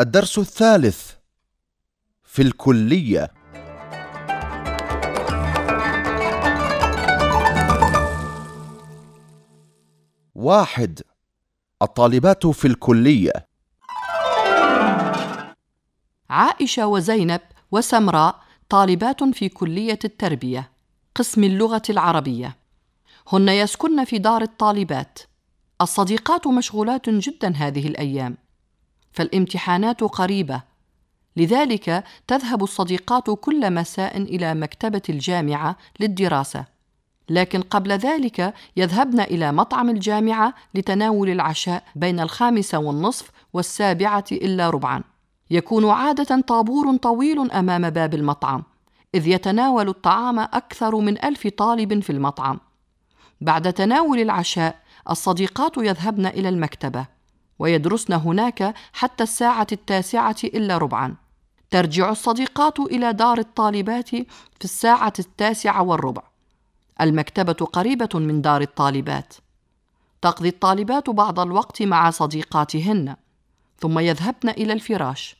الدرس الثالث في الكلية. واحد الطالبات في الكلية. عائشة وزينب وسمراء طالبات في كلية التربية قسم اللغة العربية. هن يسكن في دار الطالبات. الصديقات مشغولات جدا هذه الأيام. فالامتحانات قريبة. لذلك تذهب الصديقات كل مساء إلى مكتبة الجامعة للدراسة. لكن قبل ذلك يذهبن إلى مطعم الجامعة لتناول العشاء بين الخامسة والنصف والسابعة إلا ربعا. يكون عادة طابور طويل أمام باب المطعم إذ يتناول الطعام أكثر من ألف طالب في المطعم. بعد تناول العشاء الصديقات يذهبن إلى المكتبة. ويدرسن هناك حتى الساعة التاسعة إلا ربعا. ترجع الصديقات إلى دار الطالبات في الساعة التاسعة والربع. المكتبة قريبة من دار الطالبات. تقضي الطالبات بعض الوقت مع صديقاتهن. ثم يذهبن إلى الفراش.